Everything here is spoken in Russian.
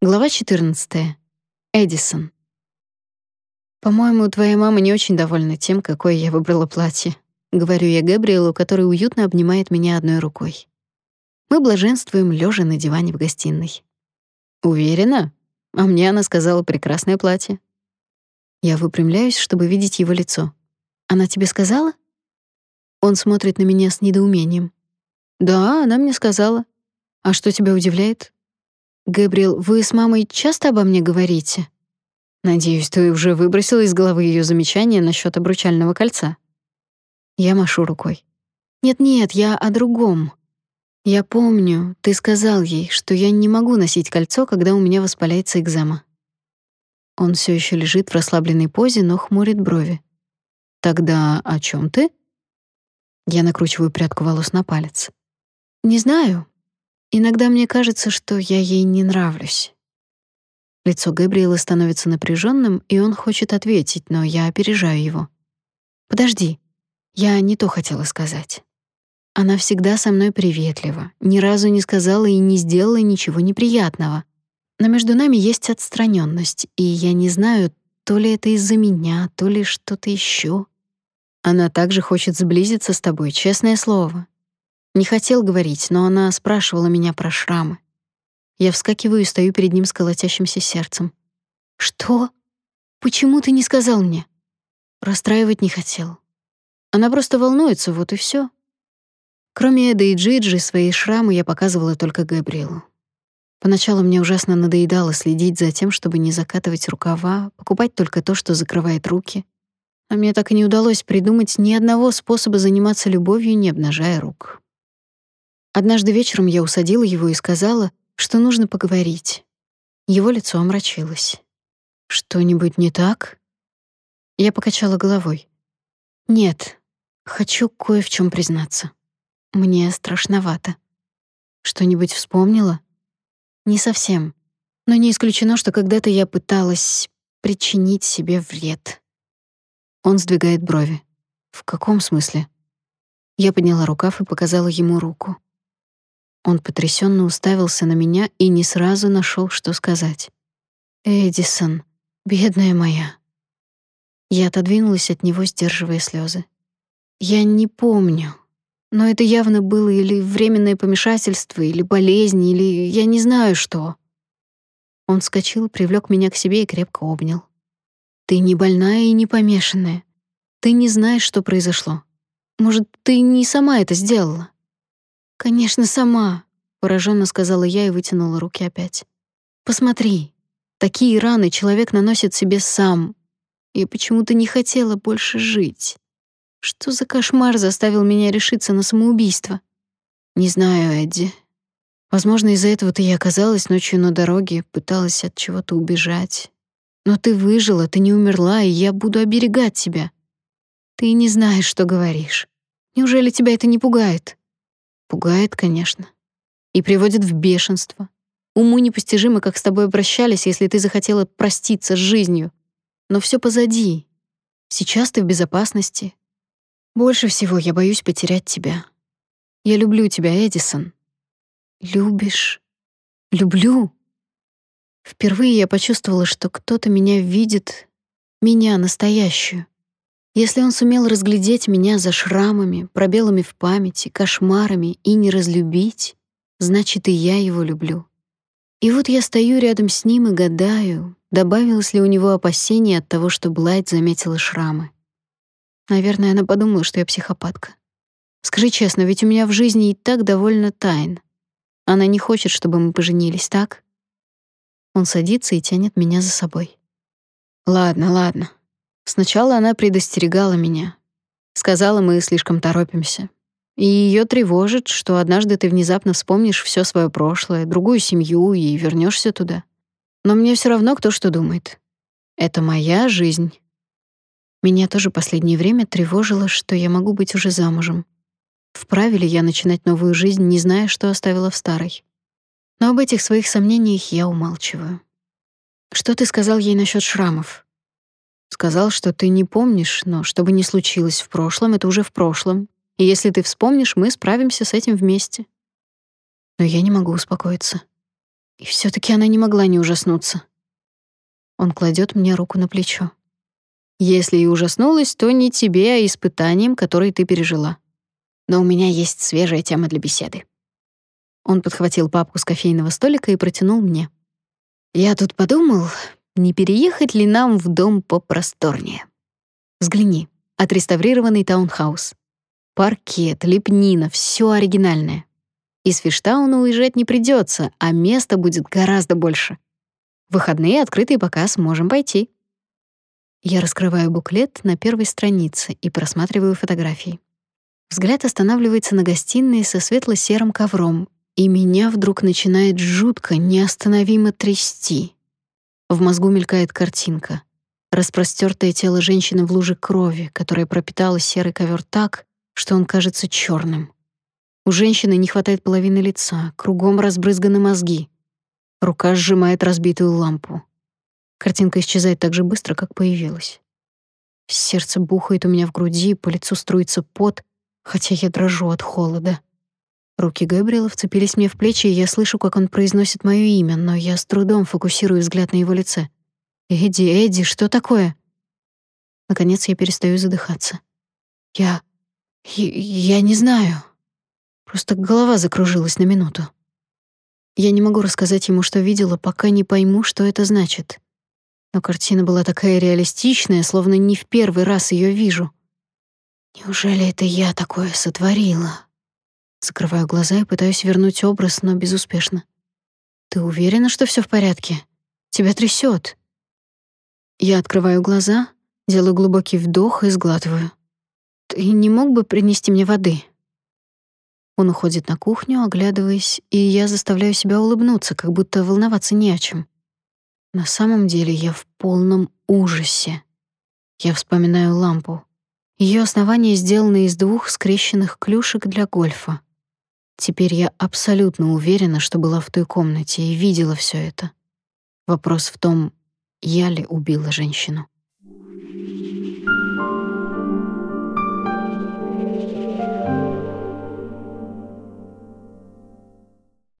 Глава 14. Эдисон. «По-моему, твоя мама не очень довольна тем, какое я выбрала платье», — говорю я Габриэлу, который уютно обнимает меня одной рукой. Мы блаженствуем, лежа на диване в гостиной. «Уверена? А мне она сказала прекрасное платье». Я выпрямляюсь, чтобы видеть его лицо. «Она тебе сказала?» Он смотрит на меня с недоумением. «Да, она мне сказала. А что тебя удивляет?» Гэбриэл, вы с мамой часто обо мне говорите? Надеюсь, ты уже выбросила из головы ее замечание насчет обручального кольца. Я машу рукой. Нет-нет, я о другом. Я помню, ты сказал ей, что я не могу носить кольцо, когда у меня воспаляется экзема. Он все еще лежит в расслабленной позе, но хмурит брови. Тогда о чем ты? Я накручиваю прядку волос на палец. Не знаю, Иногда мне кажется, что я ей не нравлюсь. Лицо Габриэла становится напряженным, и он хочет ответить, но я опережаю его. Подожди. Я не то хотела сказать. Она всегда со мной приветлива, ни разу не сказала и не сделала ничего неприятного. Но между нами есть отстраненность, и я не знаю, то ли это из-за меня, то ли что-то еще. Она также хочет сблизиться с тобой, честное слово. Не хотел говорить, но она спрашивала меня про шрамы. Я вскакиваю и стою перед ним с колотящимся сердцем. «Что? Почему ты не сказал мне?» Расстраивать не хотел. Она просто волнуется, вот и все. Кроме Эда и Джиджи, свои шрамы я показывала только Габриэлу. Поначалу мне ужасно надоедало следить за тем, чтобы не закатывать рукава, покупать только то, что закрывает руки. А мне так и не удалось придумать ни одного способа заниматься любовью, не обнажая рук. Однажды вечером я усадила его и сказала, что нужно поговорить. Его лицо омрачилось. Что-нибудь не так? Я покачала головой. Нет. Хочу кое в чем признаться. Мне страшновато. Что-нибудь вспомнила? Не совсем. Но не исключено, что когда-то я пыталась причинить себе вред. Он сдвигает брови. В каком смысле? Я подняла рукав и показала ему руку. Он потрясенно уставился на меня и не сразу нашел, что сказать. «Эдисон, бедная моя». Я отодвинулась от него, сдерживая слезы. «Я не помню, но это явно было или временное помешательство, или болезнь, или я не знаю что». Он вскочил, привлек меня к себе и крепко обнял. «Ты не больная и не помешанная. Ты не знаешь, что произошло. Может, ты не сама это сделала?» «Конечно, сама», — пораженно сказала я и вытянула руки опять. «Посмотри, такие раны человек наносит себе сам. Я почему-то не хотела больше жить. Что за кошмар заставил меня решиться на самоубийство? Не знаю, Эдди. Возможно, из-за этого ты и оказалась ночью на дороге, пыталась от чего-то убежать. Но ты выжила, ты не умерла, и я буду оберегать тебя. Ты не знаешь, что говоришь. Неужели тебя это не пугает? Пугает, конечно. И приводит в бешенство. Уму непостижимо, как с тобой обращались, если ты захотела проститься с жизнью. Но все позади. Сейчас ты в безопасности. Больше всего я боюсь потерять тебя. Я люблю тебя, Эдисон. Любишь? Люблю. Впервые я почувствовала, что кто-то меня видит, меня настоящую. Если он сумел разглядеть меня за шрамами, пробелами в памяти, кошмарами и не разлюбить, значит, и я его люблю. И вот я стою рядом с ним и гадаю, добавилось ли у него опасение от того, что Блайт заметила шрамы. Наверное, она подумала, что я психопатка. Скажи честно, ведь у меня в жизни и так довольно тайн. Она не хочет, чтобы мы поженились, так? Он садится и тянет меня за собой. Ладно, ладно. Сначала она предостерегала меня. Сказала, мы слишком торопимся. И ее тревожит, что однажды ты внезапно вспомнишь все свое прошлое, другую семью и вернешься туда. Но мне все равно, кто что думает. Это моя жизнь. Меня тоже последнее время тревожило, что я могу быть уже замужем. Вправе ли я начинать новую жизнь, не зная, что оставила в старой? Но об этих своих сомнениях я умалчиваю. Что ты сказал ей насчет шрамов? Сказал, что ты не помнишь, но что бы ни случилось в прошлом, это уже в прошлом. И если ты вспомнишь, мы справимся с этим вместе. Но я не могу успокоиться. И все таки она не могла не ужаснуться. Он кладет мне руку на плечо. Если и ужаснулась, то не тебе, а испытанием, которое ты пережила. Но у меня есть свежая тема для беседы. Он подхватил папку с кофейного столика и протянул мне. Я тут подумал, не переехать ли нам в дом попросторнее. Взгляни, отреставрированный таунхаус. Паркет, лепнина, все оригинальное. Из Фиштауна уезжать не придется, а места будет гораздо больше. В выходные открытый показ можем пойти. Я раскрываю буклет на первой странице и просматриваю фотографии. Взгляд останавливается на гостиной со светло-серым ковром, и меня вдруг начинает жутко, неостановимо трясти. В мозгу мелькает картинка. Распростёртое тело женщины в луже крови, которая пропитала серый ковер так, что он кажется черным. У женщины не хватает половины лица, кругом разбрызганы мозги. Рука сжимает разбитую лампу. Картинка исчезает так же быстро, как появилась. Сердце бухает у меня в груди, по лицу струится пот, хотя я дрожу от холода. Руки Габриэла вцепились мне в плечи, и я слышу, как он произносит моё имя, но я с трудом фокусирую взгляд на его лице. «Эдди, Эдди, что такое?» Наконец я перестаю задыхаться. «Я... я не знаю. Просто голова закружилась на минуту. Я не могу рассказать ему, что видела, пока не пойму, что это значит. Но картина была такая реалистичная, словно не в первый раз её вижу. Неужели это я такое сотворила?» Закрываю глаза и пытаюсь вернуть образ, но безуспешно. Ты уверена, что все в порядке? Тебя трясет. Я открываю глаза, делаю глубокий вдох и сглатываю. Ты не мог бы принести мне воды? Он уходит на кухню, оглядываясь, и я заставляю себя улыбнуться, как будто волноваться не о чем. На самом деле я в полном ужасе. Я вспоминаю лампу. Ее основание сделано из двух скрещенных клюшек для гольфа. Теперь я абсолютно уверена, что была в той комнате и видела все это. Вопрос в том, я ли убила женщину.